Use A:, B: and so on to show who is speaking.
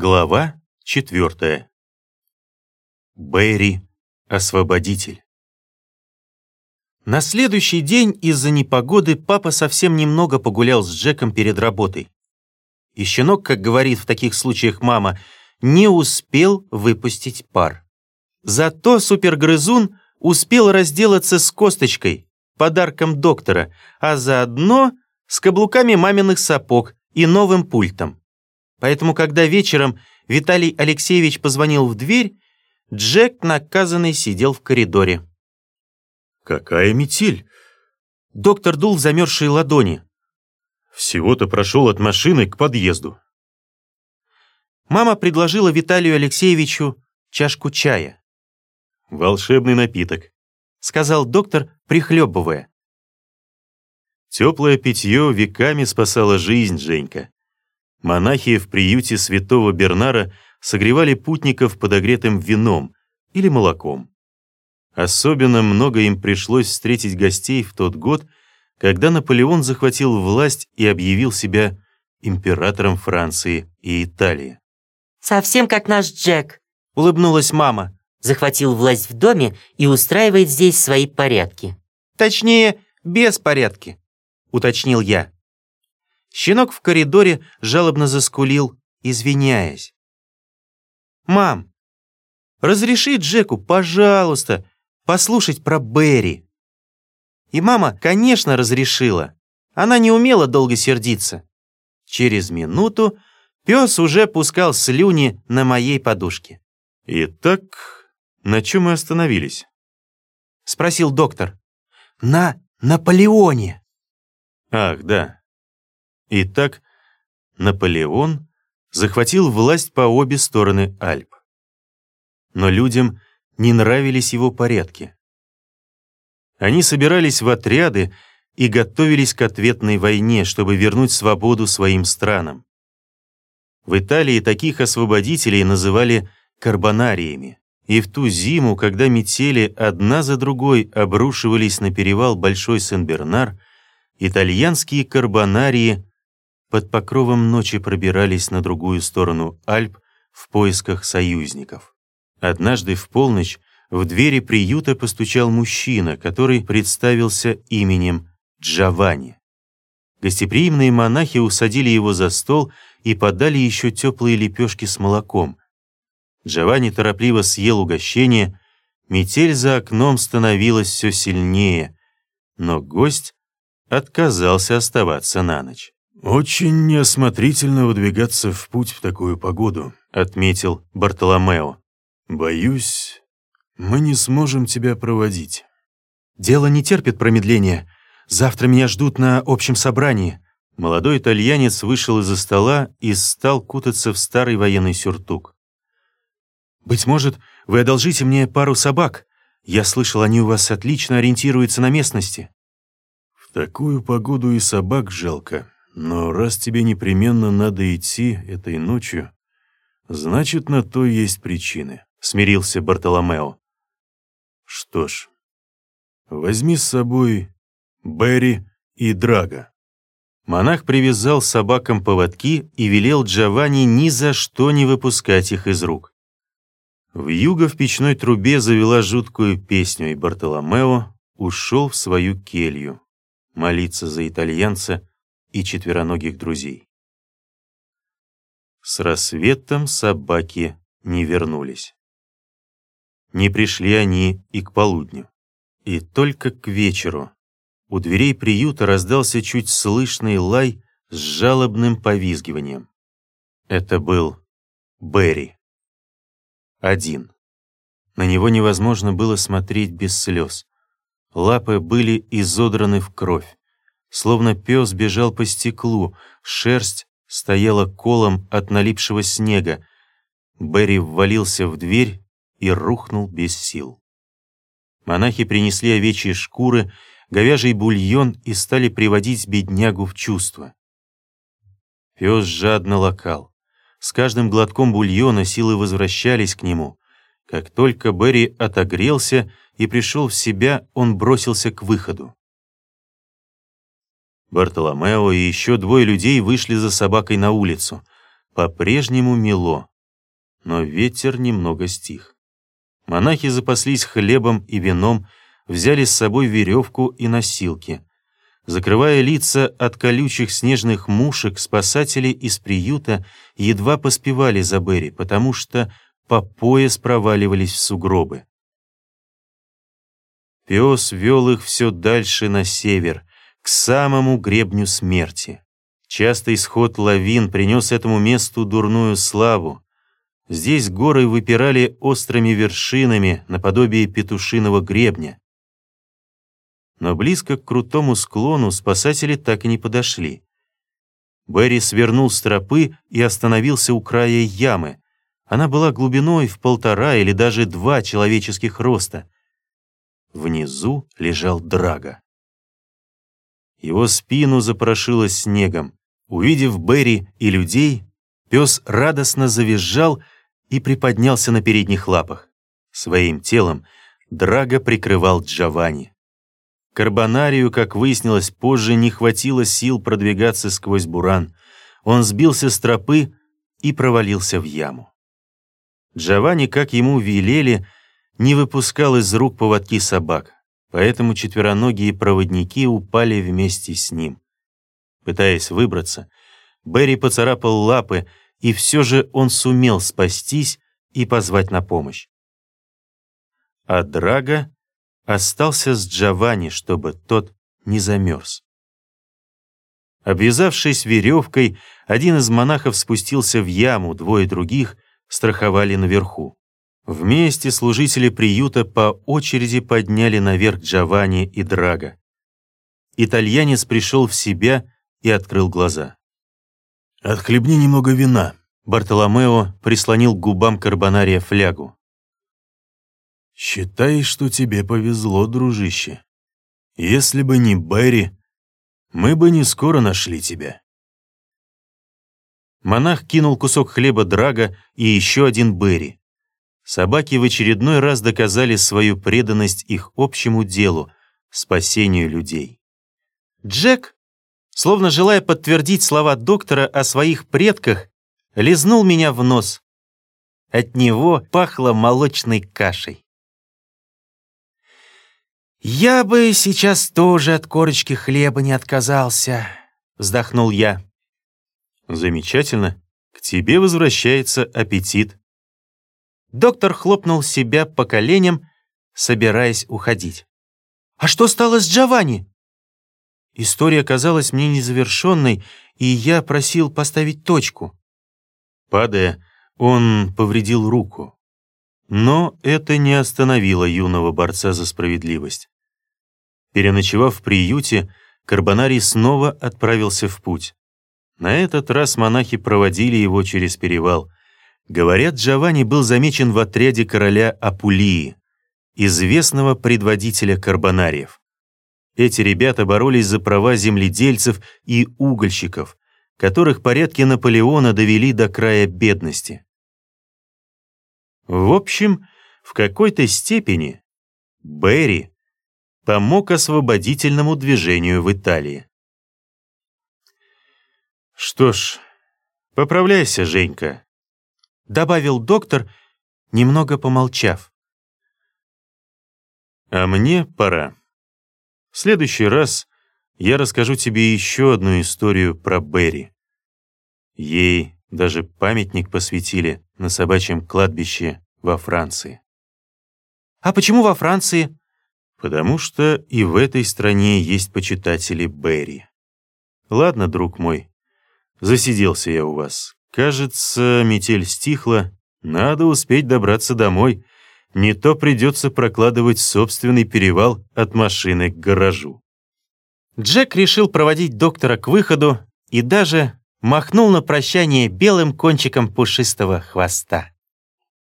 A: Глава четвертая. Берри — освободитель. На следующий день из-за непогоды папа совсем немного погулял с Джеком перед работой. И щенок, как говорит в таких случаях мама, не успел выпустить пар. Зато супергрызун успел разделаться с косточкой, подарком доктора, а заодно с каблуками маминых сапог и новым пультом. Поэтому, когда вечером Виталий Алексеевич позвонил в дверь, Джек, наказанный, сидел в коридоре.
B: «Какая метель!»
A: Доктор дул в замерзшие ладони.
B: «Всего-то прошел от машины к подъезду».
A: Мама предложила Виталию Алексеевичу чашку чая.
B: «Волшебный напиток», —
A: сказал доктор, прихлебывая.
B: «Теплое питье веками спасало жизнь, Женька. Монахи в приюте святого Бернара согревали путников подогретым вином или молоком. Особенно много им пришлось встретить гостей в тот год, когда Наполеон захватил власть и объявил себя императором Франции и Италии.
C: «Совсем как наш Джек», —
A: улыбнулась мама.
C: «Захватил власть в доме и устраивает здесь свои порядки».
A: «Точнее, беспорядки», — уточнил я. Щенок в коридоре жалобно заскулил, извиняясь. «Мам, разреши Джеку, пожалуйста, послушать про Берри». И мама, конечно, разрешила. Она не умела долго сердиться. Через минуту пес уже пускал слюни на моей подушке.
B: «Итак, на чем мы остановились?»
A: — спросил доктор. «На Наполеоне».
B: «Ах, да. Итак, Наполеон захватил власть по обе стороны Альп. Но людям не нравились его порядки. Они собирались в отряды и готовились к ответной войне, чтобы вернуть свободу своим странам. В Италии таких освободителей называли карбонариями. И в ту зиму, когда метели одна за другой обрушивались на перевал Большой Сен-Бернар, итальянские карбонарии под покровом ночи пробирались на другую сторону Альп в поисках союзников. Однажды в полночь в двери приюта постучал мужчина, который представился именем Джованни. Гостеприимные монахи усадили его за стол и подали еще теплые лепешки с молоком. Джованни торопливо съел угощение, метель за окном становилась все сильнее, но гость отказался оставаться на ночь. «Очень неосмотрительно выдвигаться в путь в такую погоду», — отметил Бартоломео. «Боюсь, мы не сможем тебя проводить».
A: «Дело не терпит промедления. Завтра меня ждут на общем собрании».
B: Молодой итальянец вышел из-за стола и стал кутаться в старый военный сюртук.
A: «Быть может, вы одолжите мне пару собак? Я слышал, они у вас отлично ориентируются на местности».
B: «В такую погоду и собак жалко», но раз тебе непременно надо идти этой ночью, значит, на то есть причины», — смирился Бартоломео. «Что ж, возьми с собой Берри и Драга». Монах привязал собакам поводки и велел Джованни ни за что не выпускать их из рук. В юго в печной трубе завела жуткую песню, и Бартоломео ушел в свою келью молиться за итальянца, и четвероногих друзей. С рассветом собаки не вернулись. Не пришли они и к полудню. И только к вечеру у дверей приюта раздался чуть слышный лай с жалобным повизгиванием. Это был Берри. Один. На него невозможно было смотреть без слез. Лапы были изодраны в кровь. Словно пес бежал по стеклу, шерсть стояла колом от налипшего снега. Берри ввалился в дверь и рухнул без сил. Монахи принесли овечьи шкуры, говяжий бульон и стали приводить беднягу в чувство. Пес жадно лакал. С каждым глотком бульона силы возвращались к нему. Как только Берри отогрелся и пришел в себя, он бросился к выходу. Бартоломео и еще двое людей вышли за собакой на улицу. По-прежнему мело. но ветер немного стих. Монахи запаслись хлебом и вином, взяли с собой веревку и носилки. Закрывая лица от колючих снежных мушек, спасатели из приюта едва поспевали за Берри, потому что по пояс проваливались в сугробы. Пес вел их все дальше на север, к самому гребню смерти. Частый исход лавин принес этому месту дурную славу. Здесь горы выпирали острыми вершинами наподобие петушиного гребня. Но близко к крутому склону спасатели так и не подошли. Берри свернул с тропы и остановился у края ямы. Она была глубиной в полтора или даже два человеческих роста. Внизу лежал Драга. Его спину запорошило снегом. Увидев Берри и людей, пес радостно завизжал и приподнялся на передних лапах. Своим телом Драга прикрывал Джованни. Карбонарию, как выяснилось позже, не хватило сил продвигаться сквозь буран. Он сбился с тропы и провалился в яму. Джованни, как ему велели, не выпускал из рук поводки собак, поэтому четвероногие проводники упали вместе с ним. Пытаясь выбраться, Берри поцарапал лапы, и все же он сумел спастись и позвать на помощь. А Драга остался с Джованни, чтобы тот не замерз. Обвязавшись веревкой, один из монахов спустился в яму, двое других страховали наверху. Вместе служители приюта по очереди подняли наверх Джованни и Драга. Итальянец пришел в себя и открыл глаза.
A: «Отхлебни немного вина», — Бартоломео прислонил к губам карбонария флягу. «Считай, что тебе повезло, дружище. Если бы не Берри, мы бы не скоро нашли тебя».
B: Монах кинул кусок хлеба Драга и еще один Берри. Собаки в очередной раз доказали свою преданность их общему делу — спасению людей. Джек, словно желая подтвердить слова доктора о своих предках, лизнул меня в нос. От него пахло молочной кашей. «Я бы сейчас тоже от корочки хлеба не отказался», — вздохнул я.
A: «Замечательно. К тебе возвращается аппетит»,
B: Доктор хлопнул себя по коленям, собираясь уходить. «А что стало с Джованни?» История казалась мне незавершенной, и я просил поставить точку.
A: Падая, он повредил руку. Но это не остановило юного борца за справедливость. Переночевав в приюте, Карбонарий снова отправился в путь. На этот раз монахи проводили его через перевал — Говорят, Джованни был замечен в отряде короля Апулии, известного предводителя карбонариев. Эти ребята боролись за права земледельцев и угольщиков, которых порядки Наполеона довели до края бедности. В общем, в какой-то степени Берри помог освободительному движению в Италии. Что ж, поправляйся, Женька,
B: добавил доктор, немного помолчав.
A: «А мне пора. В следующий раз я расскажу тебе еще одну историю про Берри. Ей даже памятник посвятили на собачьем кладбище во Франции».
B: «А почему во Франции?»
A: «Потому что и в этой стране есть почитатели Берри. Ладно, друг мой, засиделся я у вас. Кажется, метель стихла. Надо успеть добраться домой. Не то придется прокладывать собственный перевал от машины к гаражу.
B: Джек решил проводить доктора к выходу и даже махнул на прощание белым кончиком пушистого хвоста.